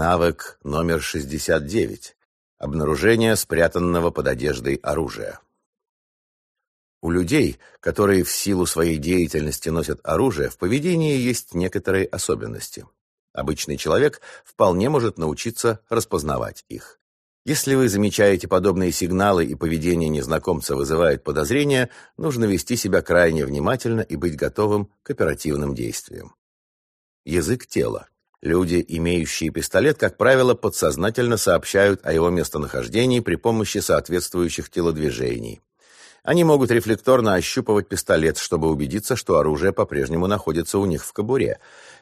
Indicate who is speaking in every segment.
Speaker 1: Навык номер 69. Обнаружение спрятанного под одеждой оружия. У людей, которые в силу своей деятельности носят оружие, в поведении есть некоторые особенности. Обычный человек вполне может научиться распознавать их. Если вы замечаете подобные сигналы и поведение незнакомца вызывает подозрения, нужно вести себя крайне внимательно и быть готовым к оперативным действиям. Язык тела. Люди, имеющие пистолет, как правило, подсознательно сообщают о его местонахождении при помощи соответствующих телодвижений. Они могут рефлекторно ощупывать пистолет, чтобы убедиться, что оружие по-прежнему находится у них в кобуре.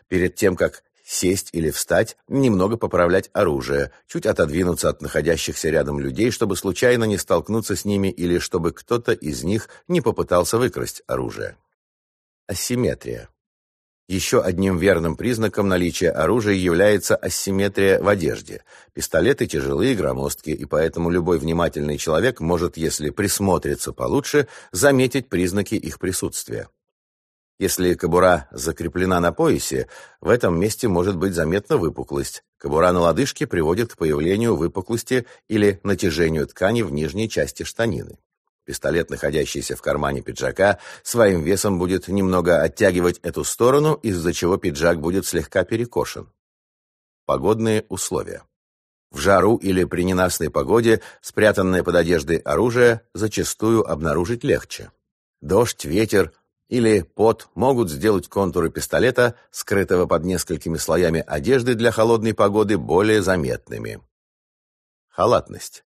Speaker 1: Перед тем, как сесть или встать, немного поправлять оружие, чуть отодвинуться от находящихся рядом людей, чтобы случайно не столкнуться с ними или чтобы кто-то из них не попытался выкрасть оружие. Асимметрия. Еще одним верным признаком наличия оружия является асимметрия в одежде. Пистолеты тяжелые громоздкие, и поэтому любой внимательный человек может, если присмотрится получше, заметить признаки их присутствия. Если кобура закреплена на поясе, в этом месте может быть заметна выпуклость. Кобура на лодыжке приводит к появлению выпуклости или натяжению ткани в нижней части штанины. Пистолет, находящийся в кармане пиджака, своим весом будет немного оттягивать эту сторону, из-за чего пиджак будет слегка перекошен. Погодные условия. В жару или при ненастной погоде спрятанное под одеждой оружие зачастую обнаружить легче. Дождь, ветер или пот могут сделать контуры пистолета, скрытого под несколькими слоями одежды для холодной погоды, более заметными. Халатность.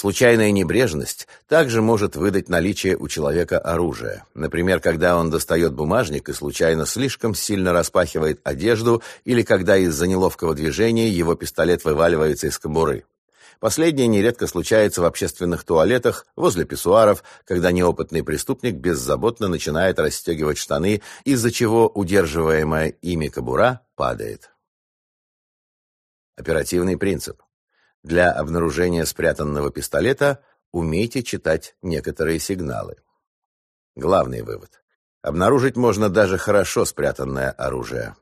Speaker 1: Случайная небрежность также может выдать наличие у человека оружия. Например, когда он достает бумажник и случайно слишком сильно распахивает одежду или когда из-за неловкого движения его пистолет вываливается из кобуры. Последнее нередко случается в общественных туалетах, возле писсуаров, когда неопытный преступник беззаботно начинает расстегивать штаны, из-за чего удерживаемая ими кобура падает. Оперативный принцип. Для обнаружения спрятанного пистолета умейте читать некоторые сигналы. Главный вывод. Обнаружить можно даже хорошо спрятанное оружие.